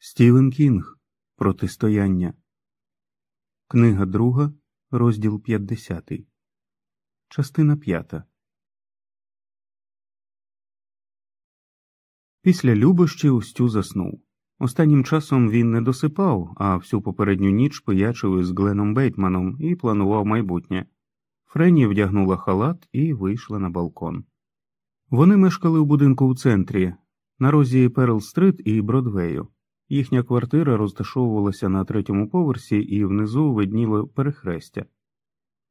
Стівен Кінг Протистояння. Книга друга, розділ 50. Частина п'ята. Після любощів Стю заснув. Останнім часом він не досипав, а всю попередню ніч пиячив із Гленом Бейтманом і планував майбутнє. Френі вдягнула халат і вийшла на балкон. Вони мешкали у будинку в центрі, на розі Перл Стрит і Бродвею. Їхня квартира розташовувалася на третьому поверсі і внизу видніло перехрестя.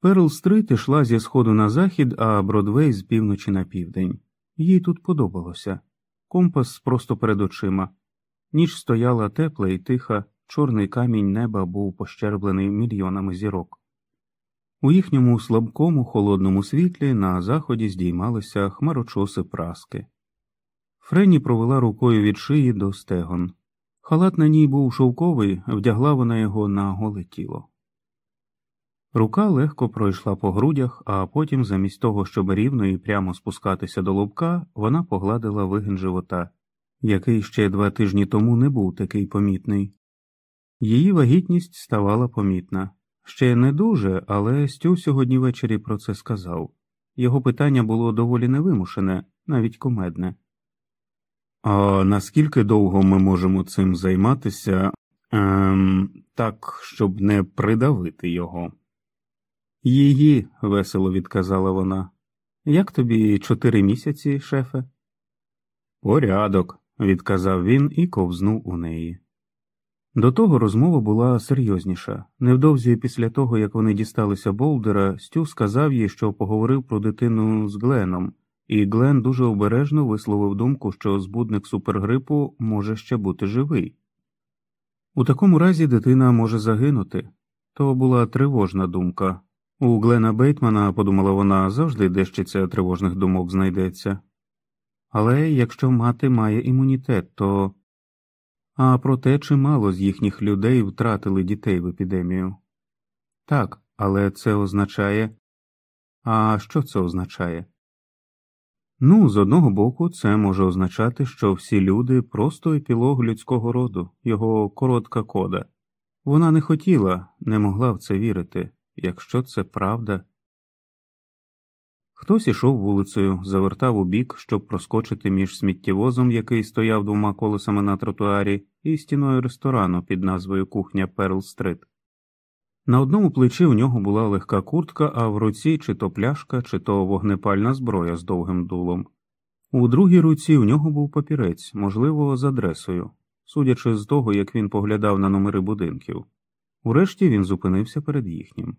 Перл Стрит йшла зі сходу на захід, а Бродвей з півночі на південь. Їй тут подобалося. Компас просто перед очима. Ніч стояла тепла і тиха, чорний камінь неба був пощерблений мільйонами зірок. У їхньому слабкому холодному світлі на заході здіймалися хмарочоси праски. Френі провела рукою від шиї до стегон. Халат на ній був шовковий, вдягла вона його на голе тіло. Рука легко пройшла по грудях, а потім, замість того, щоб рівно і прямо спускатися до лобка, вона погладила вигин живота, який ще два тижні тому не був такий помітний. Її вагітність ставала помітна. Ще не дуже, але Стю сьогодні ввечері про це сказав. Його питання було доволі невимушене, навіть кумедне. А наскільки довго ми можемо цим займатися ем, так, щоб не придавити його? Її, весело відказала вона. Як тобі чотири місяці, шефе? Порядок, відказав він і ковзнув у неї. До того розмова була серйозніша. Невдовзі після того, як вони дісталися Болдера, Стю сказав їй, що поговорив про дитину з Гленом і Глен дуже обережно висловив думку, що збудник супергрипу може ще бути живий. У такому разі дитина може загинути. То була тривожна думка. У Глена Бейтмана, подумала вона, завжди дещиця тривожних думок знайдеться. Але якщо мати має імунітет, то. А проте чимало з їхніх людей втратили дітей в епідемію. Так, але це означає. А що це означає? Ну, з одного боку, це може означати, що всі люди просто епілог людського роду, його коротка кода. Вона не хотіла, не могла в це вірити, якщо це правда. Хтось ішов вулицею, завертав у бік, щоб проскочити між сміттєвозом, який стояв двома колесами на тротуарі, і стіною ресторану під назвою Кухня Перл Стрит. На одному плечі у нього була легка куртка, а в руці чи то пляшка, чи то вогнепальна зброя з довгим дулом. У другій руці у нього був папірець, можливо, з адресою, судячи з того, як він поглядав на номери будинків. Урешті він зупинився перед їхнім.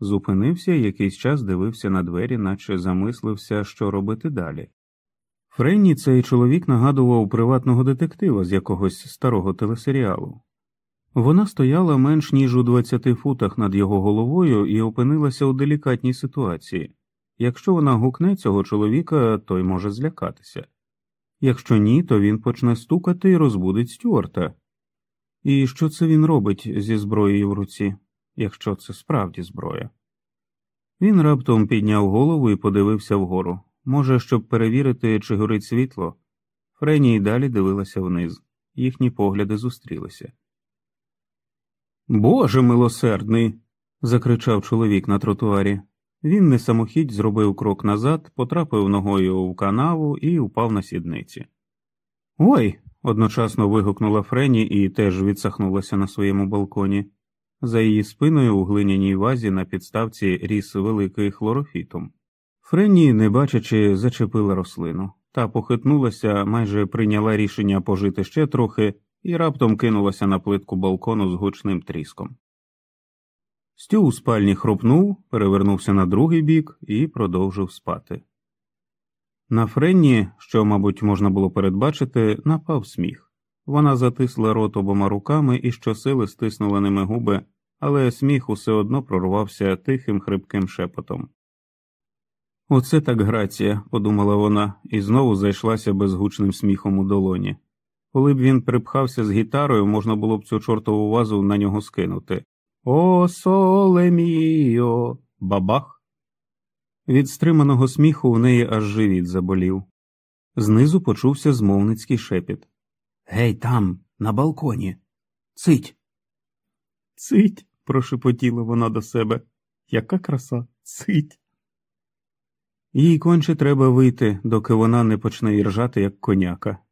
Зупинився і якийсь час дивився на двері, наче замислився, що робити далі. Френні цей чоловік нагадував приватного детектива з якогось старого телесеріалу. Вона стояла менш ніж у 20 футах над його головою і опинилася у делікатній ситуації. Якщо вона гукне цього чоловіка, той може злякатися. Якщо ні, то він почне стукати і розбудить Стюарта. І що це він робить зі зброєю в руці, якщо це справді зброя? Він раптом підняв голову і подивився вгору. Може, щоб перевірити, чи горить світло. Френі й далі дивилася вниз, їхні погляди зустрілися. Боже милосердний. закричав чоловік на тротуарі. Він не самохідь зробив крок назад, потрапив ногою в канаву і упав на сідниці. Ой. одночасно вигукнула Френі і теж відсахнулася на своєму балконі. За її спиною у глиняній вазі на підставці ріс великий хлорофітум. Френі, не бачачи, зачепила рослину, та похитнулася, майже прийняла рішення пожити ще трохи і раптом кинулася на плитку балкону з гучним тріском. Стю у спальні хропнув, перевернувся на другий бік і продовжив спати. На Френні, що, мабуть, можна було передбачити, напав сміх. Вона затисла рот обома руками і щосили стиснула ними губи, але сміх усе одно прорвався тихим хрипким шепотом. Оце так грація, подумала вона, і знову зайшлася безгучним сміхом у долоні. Коли б він припхався з гітарою, можна було б цю чортову вазу на нього скинути. О, соле міо! бабах. Від стриманого сміху в неї аж живіт заболів. Знизу почувся змовницький шепіт. Гей, там, на балконі. Цить. Цить. прошепотіла вона до себе. Яка краса, цить. Їй конче треба вийти, доки вона не почне іржати, як коняка.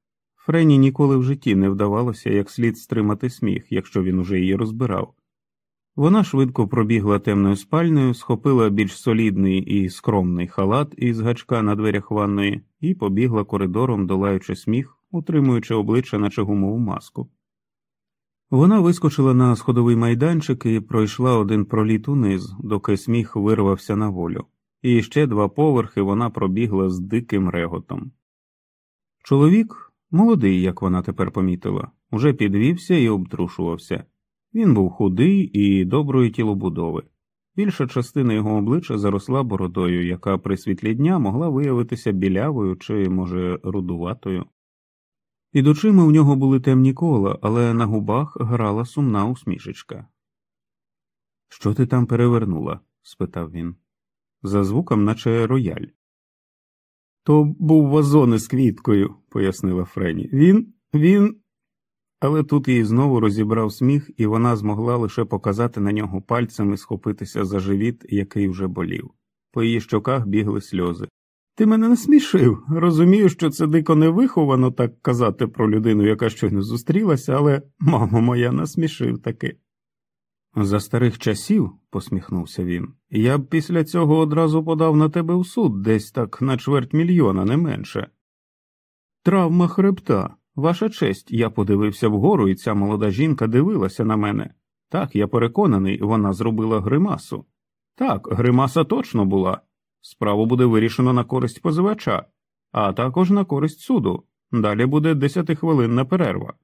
Френі ніколи в житті не вдавалося як слід стримати сміх, якщо він уже її розбирав. Вона швидко пробігла темною спальнею, схопила більш солідний і скромний халат із гачка на дверях ванної і побігла коридором, долаючи сміх, утримуючи обличчя, наче гумову маску. Вона вискочила на сходовий майданчик і пройшла один проліт униз, доки сміх вирвався на волю, і ще два поверхи вона пробігла з диким реготом. Чоловік, молодий, як вона тепер помітила, уже підвівся і обтрушувався. Він був худий і доброї тілобудови. Більша частина його обличчя заросла бородою, яка при світлі дня могла виявитися білявою чи, може, рудуватою. Під очима у нього були темні кола, але на губах грала сумна усмішечка. Що ти там перевернула? спитав він. За звуком, наче рояль. То був вазон із квіткою, пояснила Френі. Він, він. Але тут її знову розібрав сміх, і вона змогла лише показати на нього пальцем і схопитися за живіт, який вже болів. По її щоках бігли сльози. Ти мене не смішив. Розумію, що це дико невиховано так казати про людину, яка щойно зустрілася, але, мамо моя, насмішив таки. За старих часів, посміхнувся він, я б після цього одразу подав на тебе у суд десь так на чверть мільйона, не менше. Травма хребта. Ваша честь, я подивився вгору, і ця молода жінка дивилася на мене. Так, я переконаний, вона зробила гримасу. Так, гримаса точно була. Справу буде вирішено на користь позивача, а також на користь суду. Далі буде десятихвилинна перерва.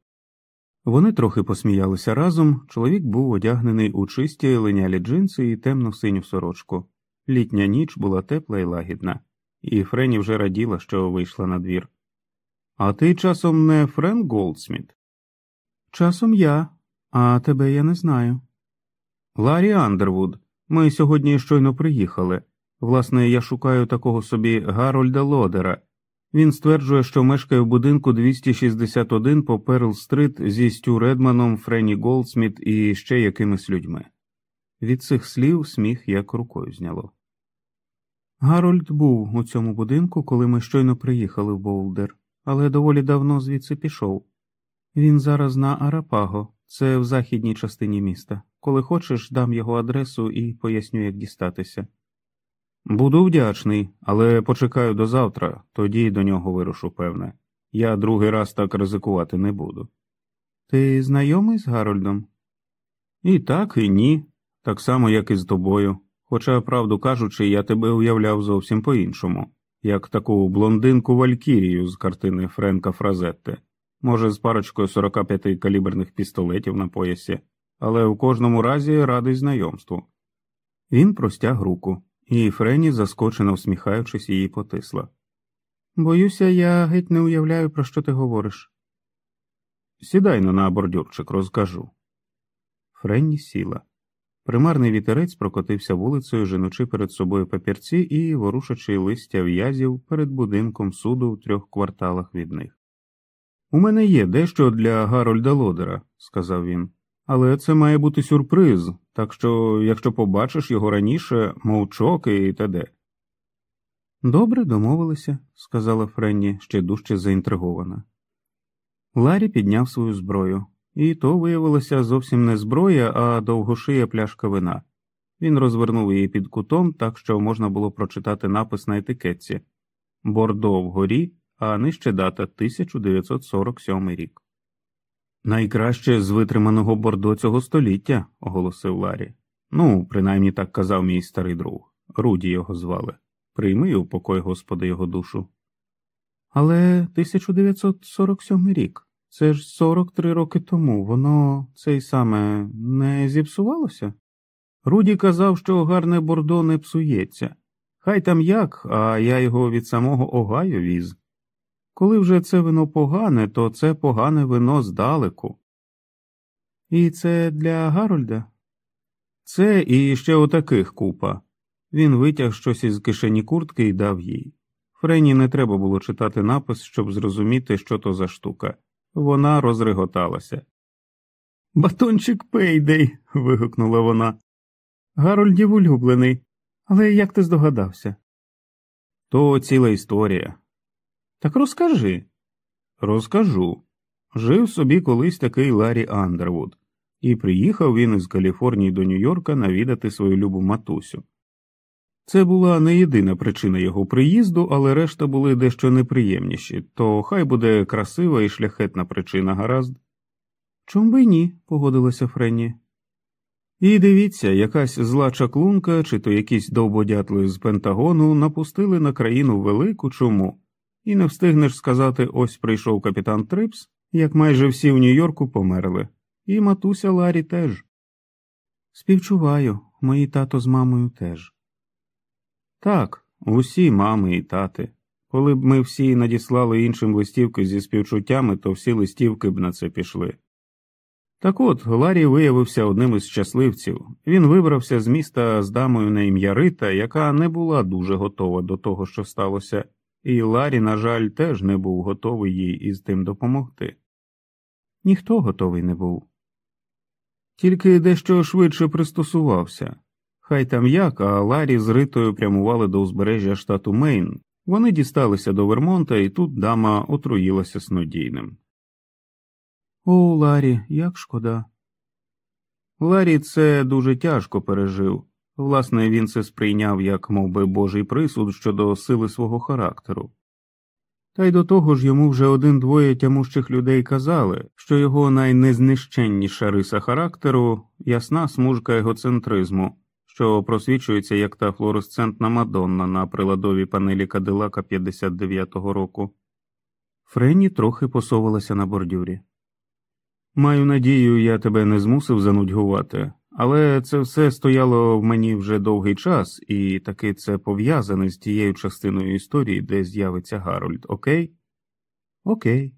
Вони трохи посміялися разом. Чоловік був одягнений у чисті линялі джинси і темну синю сорочку. Літня ніч була тепла і лагідна, і Френі вже раділа, що вийшла надвір. А ти часом не Френ Голдсміт? Часом я, а тебе я не знаю. Ларі Андервуд. Ми сьогодні щойно приїхали. Власне, я шукаю такого собі Гарольда Лодера. Він стверджує, що мешкає в будинку 261 по Перл Стрит зі Стю Редманом, Френі Голдсміт і ще якимись людьми. Від цих слів сміх як рукою зняло. Гарольд був у цьому будинку, коли ми щойно приїхали в Болдер, але доволі давно звідси пішов. Він зараз на Арапаго, це в західній частині міста. Коли хочеш, дам його адресу і поясню, як дістатися. Буду вдячний, але почекаю до завтра, тоді до нього вирушу, певне. Я другий раз так ризикувати не буду. Ти знайомий з Гарольдом? І так, і ні, так само, як і з тобою. Хоча, правду кажучи, я тебе уявляв зовсім по іншому, як таку блондинку Валькірію з картини Френка Фразетте, може, з парочкою 45 каліберних пістолетів на поясі, але в кожному разі радий знайомству. Він простяг руку і Френі, заскочено всміхаючись, її потисла. Боюся, я геть не уявляю, про що ти говориш. Сідай но на бордюрчик, розкажу. Френні сіла. Примарний вітерець прокотився вулицею, женучи перед собою папірці і ворушачи листя в'язів перед будинком суду в трьох кварталах від них. У мене є дещо для Гарольда Лодера, сказав він. Але це має бути сюрприз, так що, якщо побачиш його раніше, мовчок і т.д. Добре, домовилися, сказала Френні, ще дужче заінтригована. Ларі підняв свою зброю, і то виявилося зовсім не зброя, а довгошия пляшка вина. Він розвернув її під кутом, так що можна було прочитати напис на етикетці Бордо вгорі, а нижче дата 1947 рік. Найкраще з витриманого бордо цього століття, оголосив Ларі. Ну, принаймні так казав мій старий друг. Руді його звали. Прийми у покой, Господи, його душу. Але 1947 рік. Це ж 43 роки тому, воно цей саме не зіпсувалося? Руді казав, що гарне бордо не псується. Хай там як, а я його від самого Огайо віз. Коли вже це вино погане, то це погане вино здалеку. І це для Гарольда? Це і ще отаких купа. Він витяг щось із кишені куртки і дав їй. Френі не треба було читати напис, щоб зрозуміти, що то за штука. Вона розреготалася. Батончик Пейдей. вигукнула вона. Гарольдів улюблений. Але як ти здогадався? То ціла історія. Так розкажи. Розкажу. Жив собі колись такий Ларі Андервуд, і приїхав він із Каліфорнії до Нью-Йорка навідати свою любу матусю. Це була не єдина причина його приїзду, але решта були дещо неприємніші, то хай буде красива і шляхетна причина гаразд. Чом би ні, погодилася Френні. І дивіться, якась зла чаклунка чи то якісь довбодятли з Пентагону напустили на країну велику чуму, і не встигнеш сказати ось прийшов капітан Трипс, як майже всі в Нью-Йорку померли, і матуся Ларі теж. Співчуваю, мої тато з мамою теж. Так, усі мами і тати. Коли б ми всі надіслали іншим листівки зі співчуттями, то всі листівки б на це пішли. Так от Ларі виявився одним із щасливців. Він вибрався з міста з дамою на ім'я Рита, яка не була дуже готова до того, що сталося, і Ларі, на жаль, теж не був готовий їй із тим допомогти. Ніхто готовий не був. Тільки дещо швидше пристосувався. Хай там як, а Ларі з Ритою прямували до узбережжя штату Мейн. Вони дісталися до Вермонта, і тут дама отруїлася снодійним. О, Ларі, як шкода. Ларі це дуже тяжко пережив. Власне, він це сприйняв як мов би, божий присуд щодо сили свого характеру. Та й до того ж йому вже один двоє тямущих людей казали, що його найнезнищенніша риса характеру ясна смужка егоцентризму, що просвічується як та флуоресцентна мадонна на приладовій панелі Кадилака 59-го року. Френні трохи посовувалася на бордюрі. Маю надію, я тебе не змусив занудьгувати, але це все стояло в мені вже довгий час, і таки це пов'язане з тією частиною історії, де з'явиться Гарольд, окей? Окей.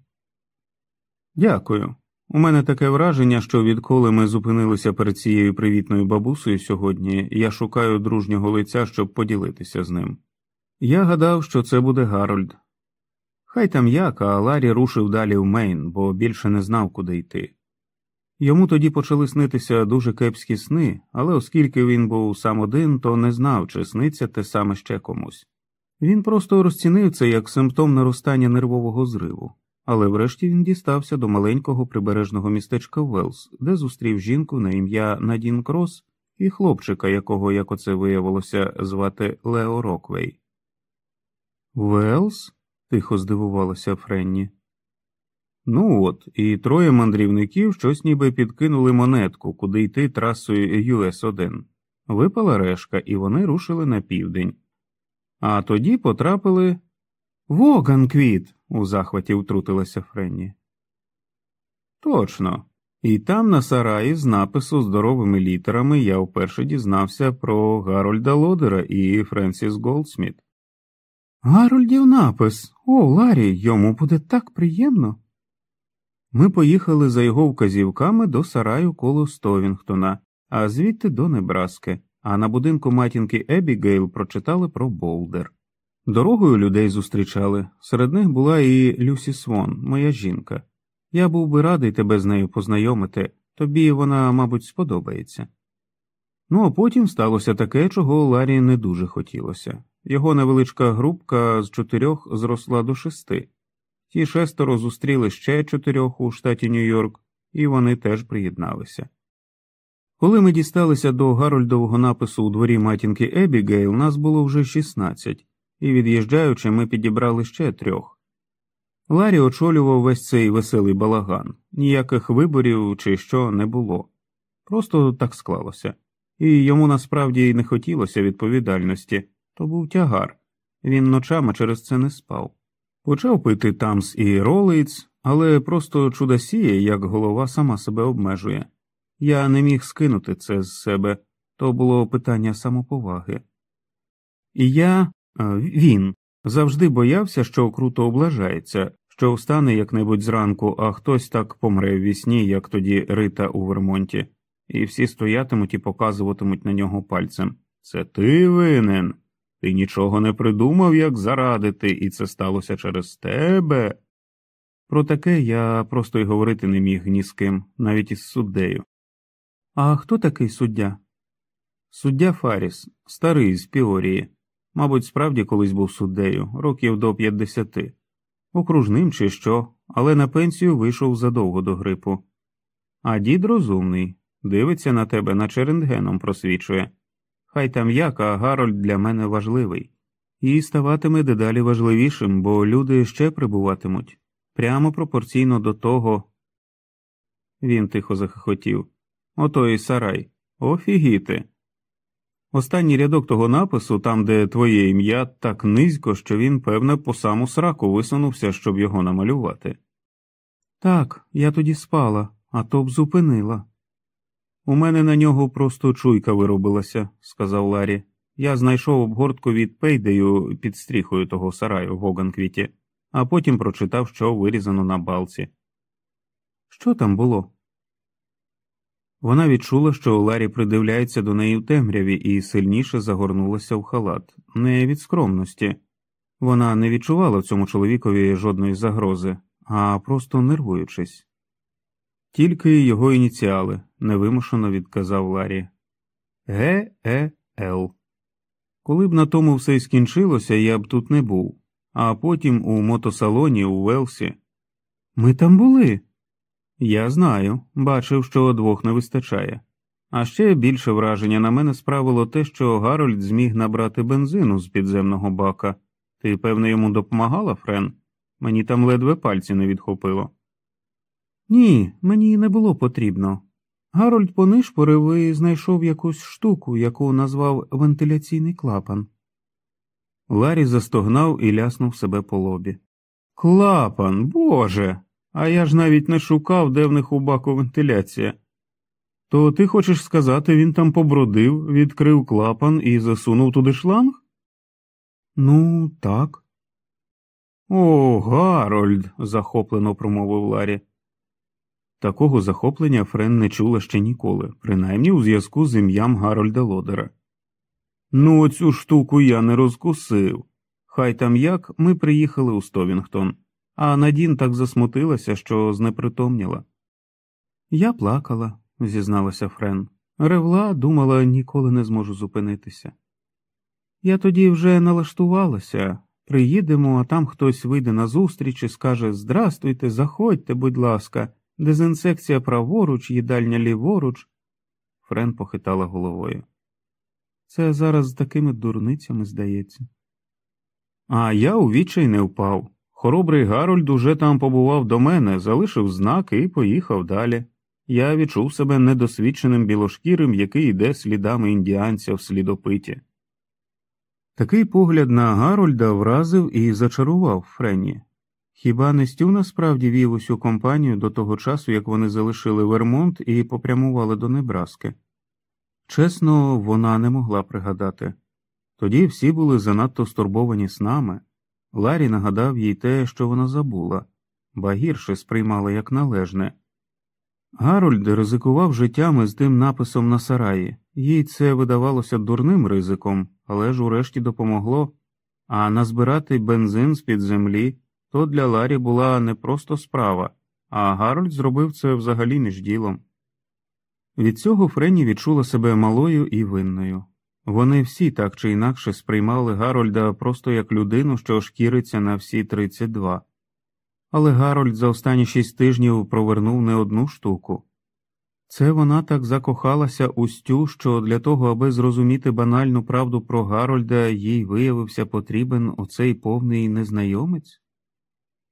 Дякую. У мене таке враження, що відколи ми зупинилися перед цією привітною бабусею сьогодні, я шукаю дружнього лиця, щоб поділитися з ним. Я гадав, що це буде Гарольд. Хай там як, а Ларі рушив далі в Мейн, бо більше не знав, куди йти. Йому тоді почали снитися дуже кепські сни, але оскільки він був сам один, то не знав, чи сниться те саме ще комусь. Він просто розцінив це як симптом наростання нервового зриву, але врешті він дістався до маленького прибережного містечка Велс, де зустрів жінку на ім'я Надін Крос і хлопчика, якого, як оце виявилося, звати Лео Роквей. Велс? тихо здивувалася Френні. Ну от, і троє мандрівників щось ніби підкинули монетку, куди йти трасою us 1 Випала решка, і вони рушили на південь. А тоді потрапили. Воганквіт. у захваті втрутилася Френні. Точно. І там на сараї з напису здоровими літерами я вперше дізнався про Гарольда Лодера і Френсіс Голдсміт. Гарольдів напис. О, Ларі, йому буде так приємно. Ми поїхали за його вказівками до сараю коло Стовінгтона, а звідти до Небраски, а на будинку матінки Ебігейл прочитали про Болдер. Дорогою людей зустрічали, серед них була і Люсі Свон, моя жінка. Я був би радий тебе з нею познайомити, тобі вона, мабуть, сподобається. Ну а потім сталося таке, чого Ларі не дуже хотілося. Його невеличка групка з чотирьох зросла до шести. Ті шестеро зустріли ще чотирьох у штаті Нью-Йорк, і вони теж приєдналися. Коли ми дісталися до Гарольдового напису у дворі матінки Ебігейл, нас було вже 16, і від'їжджаючи, ми підібрали ще трьох. Ларі очолював весь цей веселий балаган, ніяких виборів чи що не було. Просто так склалося, і йому насправді й не хотілося відповідальності, то був тягар, він ночами через це не спав. Почав пити тамс і ролиць, але просто чудосіє, як голова сама себе обмежує. Я не міг скинути це з себе, то було питання самоповаги. І я, він, завжди боявся, що круто облажається, що встане як-небудь зранку, а хтось так помре в вісні, як тоді Рита у Вермонті, і всі стоятимуть і показуватимуть на нього пальцем. Це ти винен. Ти нічого не придумав, як зарадити, і це сталося через тебе. Про таке я просто й говорити не міг ні з ким, навіть із суддею. А хто такий суддя? Суддя Фаріс, старий з Піорії. Мабуть, справді колись був суддею, років до 50. окружним чи що, але на пенсію вийшов задовго до грипу. А дід розумний, дивиться на тебе, наче рентгеном просвічує. Хай там як, а Гарольд для мене важливий, і ставатиме дедалі важливішим, бо люди ще прибуватимуть прямо пропорційно до того. Він тихо захохотів. Отой сарай. Офігіти. Останній рядок того напису, там, де твоє ім'я, так низько, що він, певне, по саму сраку висунувся, щоб його намалювати. Так, я тоді спала, а то б зупинила. У мене на нього просто чуйка виробилася, сказав Ларі. Я знайшов обгортку від пейдею під стріхою того сараю в Гоганквіті, а потім прочитав, що вирізано на балці. Що там було? Вона відчула, що Ларі придивляється до неї в темряві і сильніше загорнулася в халат, не від скромності. Вона не відчувала в цьому чоловікові жодної загрози, а просто нервуючись. Тільки його ініціали, невимушено відказав Ларі. Г. Е. Л. Коли б на тому все й скінчилося, я б тут не був, а потім у мотосалоні у Велсі. Ми там були. Я знаю, бачив, що двох не вистачає. А ще більше враження на мене справило те, що Гарольд зміг набрати бензину з підземного бака. Ти, певне, йому допомагала, Френ? Мені там ледве пальці не відхопило. Ні, мені не було потрібно. Гарольд понишпорив і знайшов якусь штуку, яку назвав вентиляційний клапан. Ларі застогнав і ляснув себе по лобі. Клапан, Боже. А я ж навіть не шукав, де в них у баку вентиляція. То ти хочеш сказати, він там побродив, відкрив клапан і засунув туди шланг? Ну, так. О, Гарольд, захоплено промовив Ларі. Такого захоплення Френ не чула ще ніколи, принаймні у зв'язку з ім'ям Гарольда Лодера. Ну, оцю штуку я не розкусив. Хай там як ми приїхали у Стовінгтон а Надін так засмутилася, що знепритомніла. Я плакала, зізналася Френ. Ревла, думала, ніколи не зможу зупинитися. Я тоді вже налаштувалася. Приїдемо, а там хтось вийде назустріч і скаже Здрастуйте, заходьте, будь ласка, дезінсекція праворуч, їдальня ліворуч. Френ похитала головою. Це зараз з такими дурницями здається. А я у відчай не впав. Хоробрий Гарольд уже там побував до мене, залишив знак і поїхав далі. Я відчув себе недосвідченим білошкірим, який йде слідами індіанця в слідопиті. Такий погляд на Гарольда вразив і зачарував Френні. Хіба не Стю насправді вів усю компанію до того часу, як вони залишили Вермонт і попрямували до Небраски? Чесно, вона не могла пригадати. Тоді всі були занадто стурбовані снами. Ларі нагадав їй те, що вона забула, ба гірше сприймала як належне. Гарольд ризикував життями з тим написом на сараї, їй це видавалося дурним ризиком, але ж урешті допомогло, а назбирати бензин з під землі то для Ларі була не просто справа, а Гарольд зробив це взагалі між ділом. Від цього Френі відчула себе малою і винною. Вони всі так чи інакше сприймали Гарольда просто як людину, що шкіриться на всі 32. Але Гарольд за останні шість тижнів провернув не одну штуку. Це вона так закохалася у Стю, що для того, аби зрозуміти банальну правду про Гарольда, їй виявився потрібен оцей повний незнайомець.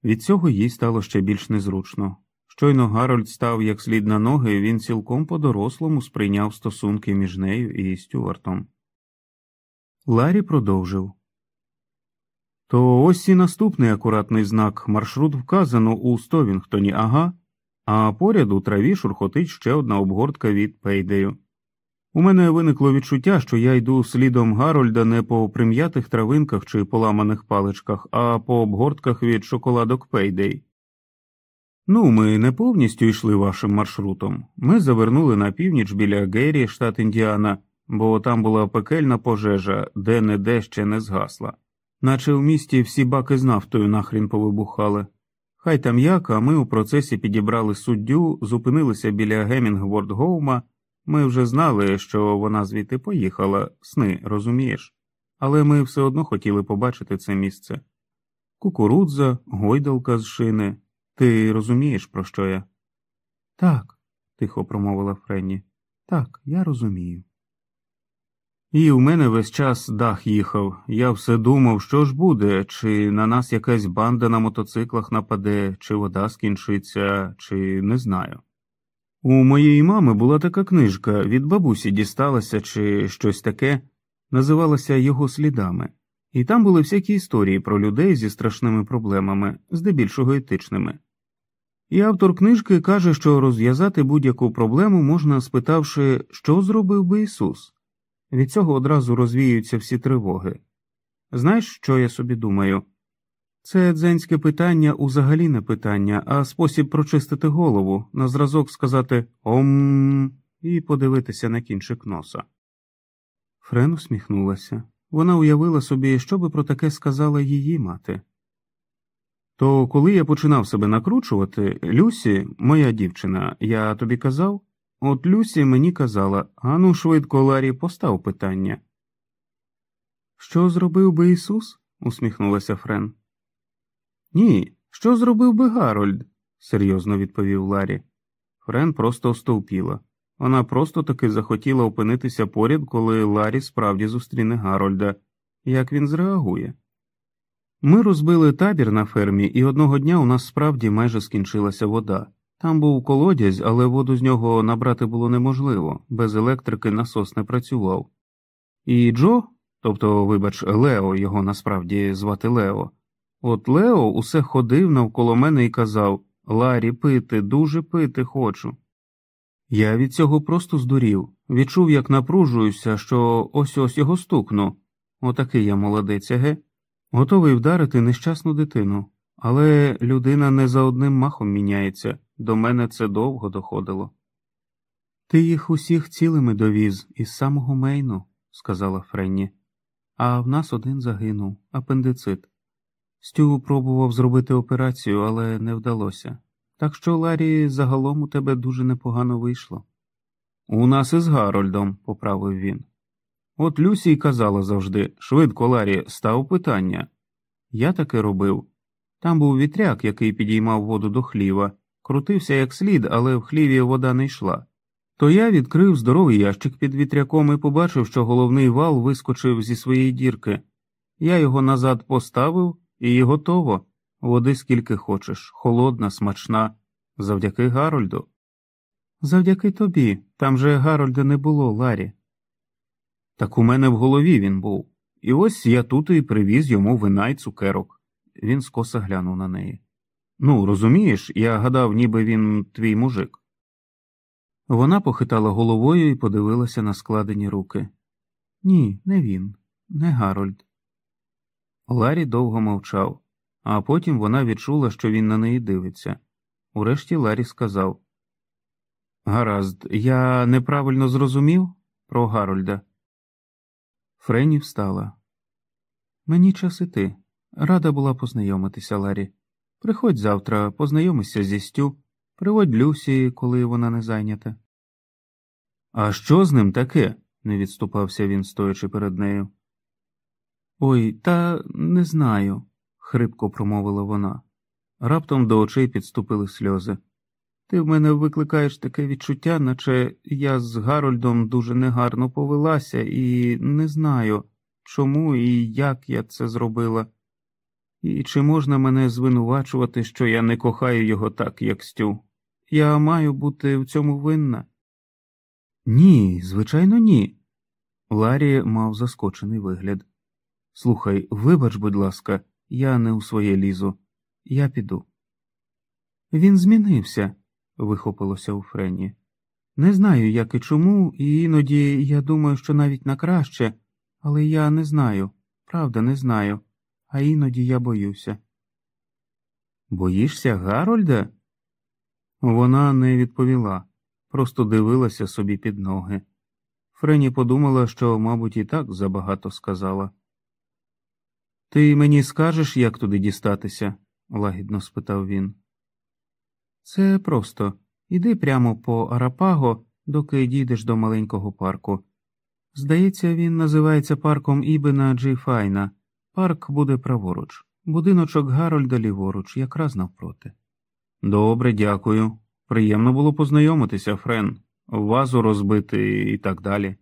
Від цього їй стало ще більш незручно. Щойно Гарольд став як слід на ноги, він цілком по дорослому сприйняв стосунки між нею і Стюартом. Ларі продовжив. То ось і наступний акуратний знак маршрут вказано у Стовінгтоні, ага, а поряд у траві шурхотить ще одна обгортка від Пейдею. У мене виникло відчуття, що я йду слідом Гарольда не по прим'ятих травинках чи поламаних паличках, а по обгортках від шоколадок Пейдей. Ну, ми не повністю йшли вашим маршрутом. Ми завернули на північ біля Геррі, штат Індіана бо там була пекельна пожежа, де не де ще не згасла, наче в місті всі баки з нафтою нахрін повибухали. Хай там як, а ми у процесі підібрали суддю, зупинилися біля Гемінгворд Гоума. Ми вже знали, що вона звідти поїхала, сни, розумієш, але ми все одно хотіли побачити це місце. Кукурудза, гойдалка з шини. Ти розумієш, про що я? Так, тихо промовила Френні. Так, я розумію. І в мене весь час дах їхав. Я все думав, що ж буде, чи на нас якась банда на мотоциклах нападе, чи вода скінчиться, чи не знаю. У моєї мами була така книжка від бабусі дісталася, чи щось таке, називалася Його слідами, і там були всякі історії про людей зі страшними проблемами, здебільшого етичними. І автор книжки каже, що розв'язати будь-яку проблему можна, спитавши, що зробив би Ісус. Від цього одразу розвіюються всі тривоги. Знаєш, що я собі думаю? Це дзенське питання узагалі не питання, а спосіб прочистити голову, на зразок сказати ом і подивитися на кінчик носа. Френ усміхнулася. Вона уявила собі, що би про таке сказала її мати. То коли я починав себе накручувати, Люсі, моя дівчина, я тобі казав, от Люсі мені казала ану, швидко, Ларі, постав питання. Що зробив би Ісус? усміхнулася Френ. Ні, що зробив би Гарольд? серйозно відповів Ларі. Френ просто остовпіла. Вона просто таки захотіла опинитися поряд, коли Ларі справді зустріне Гарольда. Як він зреагує? Ми розбили табір на фермі, і одного дня у нас справді майже скінчилася вода. Там був колодязь, але воду з нього набрати було неможливо, без електрики насос не працював. І Джо, тобто, вибач, Лео його насправді звати Лео, от Лео усе ходив навколо мене і казав Ларі, пити, дуже пити хочу. Я від цього просто здурів, відчув, як напружуюся, що ось ось його стукну. Отакий я молодець, еге? Готовий вдарити нещасну дитину, але людина не за одним махом міняється, до мене це довго доходило. Ти їх усіх цілими довіз із самого Мейну, сказала Френні, а в нас один загинув, апендицит. Стю пробував зробити операцію, але не вдалося. Так що, Ларі, загалом у тебе дуже непогано вийшло. У нас із Гарольдом, поправив він. От Люсі й казала завжди швидко, Ларі, став питання. Я таке робив. Там був вітряк, який підіймав воду до хліва, крутився як слід, але в хліві вода не йшла. То я відкрив здоровий ящик під вітряком і побачив, що головний вал вискочив зі своєї дірки. Я його назад поставив і готово. Води скільки хочеш, холодна, смачна, завдяки Гарольду. Завдяки тобі. Там же Гарольда не було, Ларі. Так у мене в голові він був, і ось я тут і привіз йому вина й цукерок. Він скоса глянув на неї. Ну, розумієш, я гадав, ніби він твій мужик. Вона похитала головою і подивилася на складені руки. Ні, не він, не Гарольд. Ларі довго мовчав, а потім вона відчула, що він на неї дивиться. Урешті Ларі сказав Гаразд, я неправильно зрозумів про Гарольда. Френі встала. Мені час іти. Рада була познайомитися, Ларі. Приходь завтра, познайомися зі Стю, приводь Люсі, коли вона не зайнята. А що з ним таке? не відступався він, стоячи перед нею. Ой, та не знаю, хрипко промовила вона. Раптом до очей підступили сльози. Ти в мене викликаєш таке відчуття, наче я з Гарольдом дуже негарно повелася, і не знаю, чому і як я це зробила, і чи можна мене звинувачувати, що я не кохаю його так, як Стю. Я маю бути в цьому винна? Ні, звичайно, ні. Ларі мав заскочений вигляд. Слухай, вибач, будь ласка, я не у своє лізу. Я піду. Він змінився вихопилося у Френі. Не знаю, як і чому, і іноді я думаю, що навіть на краще, але я не знаю, правда, не знаю, а іноді я боюся. Боїшся, Гарольда? Вона не відповіла, просто дивилася собі під ноги. Френі подумала, що, мабуть, і так забагато сказала. Ти мені скажеш, як туди дістатися? лагідно спитав він. Це просто іди прямо по Арапаго, доки дійдеш до маленького парку. Здається, він називається парком Ібена Джі Файна. Парк буде праворуч, будиночок Гарольда ліворуч, якраз навпроти. Добре, дякую. Приємно було познайомитися, Френ, вазу розбити і так далі.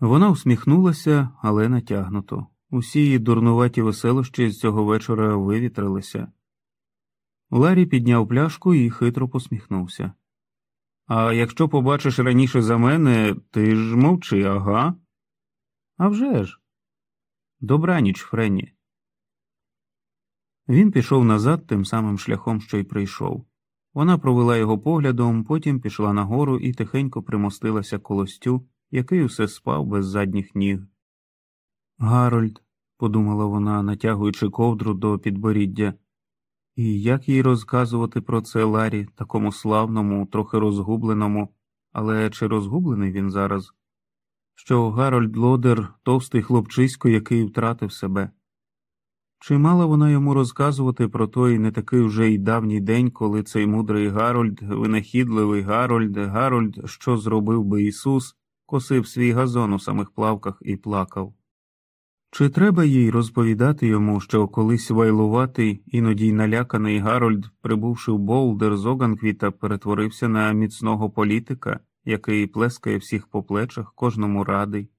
Вона усміхнулася, але натягнуто. Усі її дурнуваті веселощі з цього вечора вивітрилися. Ларі підняв пляшку і хитро посміхнувся. А якщо побачиш раніше за мене, ти ж мовчи, ага? «А вже ж!» Добраніч, Френні. Він пішов назад тим самим шляхом, що й прийшов. Вона провела його поглядом, потім пішла нагору і тихенько примостилася коло стю, який усе спав без задніх ніг. Гарольд, подумала вона, натягуючи ковдру до підборіддя, і як їй розказувати про це Ларі, такому славному, трохи розгубленому, але чи розгублений він зараз? Що Гарольд Лодер товстий хлопчисько, який втратив себе. Чи мала вона йому розказувати про той не такий уже й давній день, коли цей мудрий Гарольд, винахідливий Гарольд, Гарольд, що зробив би Ісус, косив свій газон у самих плавках і плакав? Чи треба їй розповідати йому, що колись вайлуватий, іноді й наляканий Гарольд, прибувши в Болдер з Оганквіта, перетворився на міцного політика, який плескає всіх по плечах, кожному радий?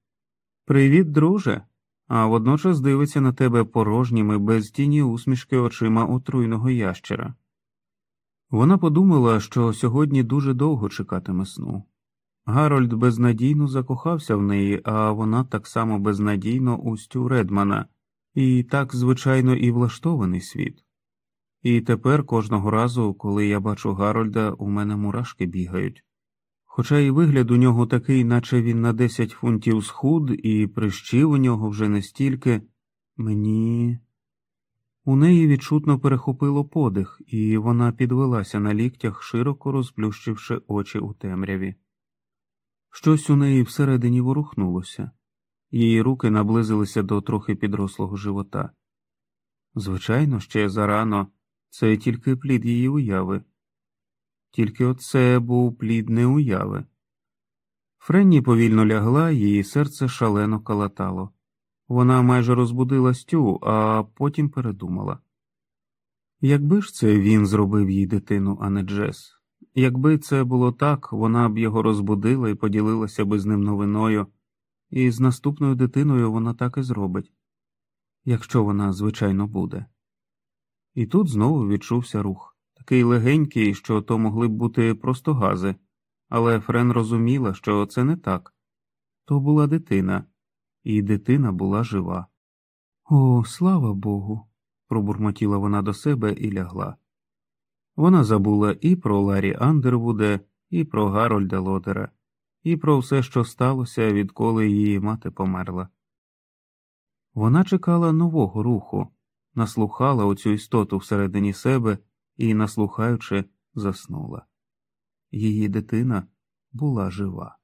Привіт, друже! а водночас дивиться на тебе порожніми, без тіні усмішки очима отруйного ящера. Вона подумала, що сьогодні дуже довго чекатиме сну. Гарольд безнадійно закохався в неї, а вона так само безнадійно у Стю Редмана, і так, звичайно, і влаштований світ. І тепер кожного разу, коли я бачу Гарольда, у мене мурашки бігають. Хоча і вигляд у нього такий, наче він на 10 фунтів схуд, і прищів у нього вже не стільки, мені. У неї відчутно перехопило подих, і вона підвелася на ліктях, широко розплющивши очі у темряві. Щось у неї всередині ворухнулося, її руки наблизилися до трохи підрослого живота. Звичайно, ще зарано це тільки плід її уяви. Тільки оце був плід не уяви. Френні повільно лягла, її серце шалено калатало. Вона майже розбудила Стю, а потім передумала. Якби ж це він зробив їй дитину, а не Джес. Якби це було так, вона б його розбудила і поділилася би з ним новиною, і з наступною дитиною вона так і зробить, якщо вона, звичайно, буде. І тут знову відчувся рух такий легенький, що то могли б бути просто гази, але Френ розуміла, що це не так то була дитина, і дитина була жива. О, слава Богу. пробурмотіла вона до себе і лягла. Вона забула і про Ларі Андервуда, і про Гарольда Лодера, і про все, що сталося, відколи її мати померла. Вона чекала нового руху, наслухала оцю істоту всередині себе і, наслухаючи, заснула. Її дитина була жива.